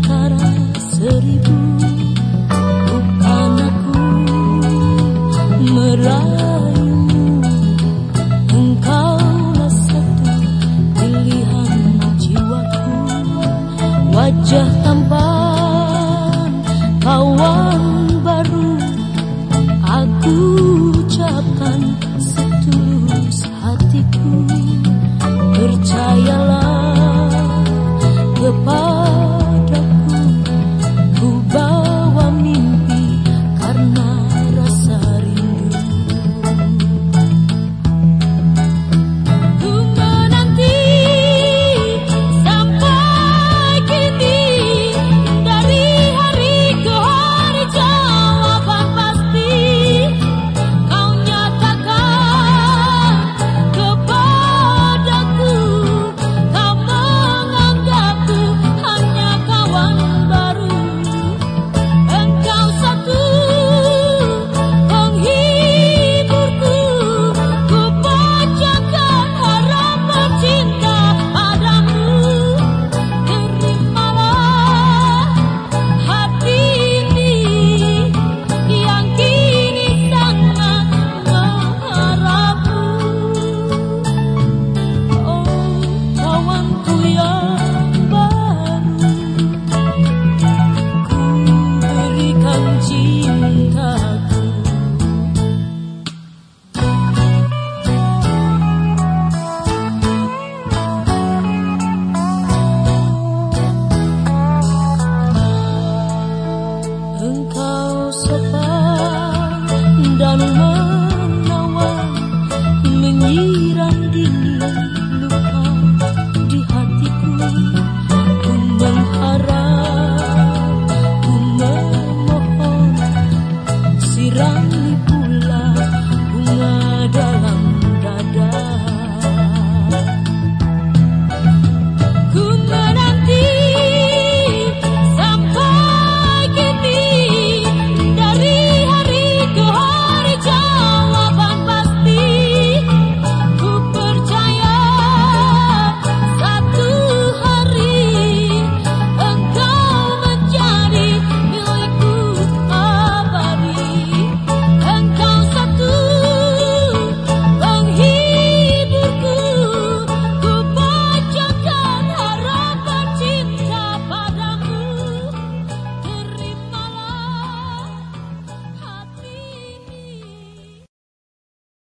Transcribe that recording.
antara seribu anakku merayu engkaulah satu pilihan jiwaku. Wajah tampan kawan baru aku ucapkan setulus hatiku. Percaya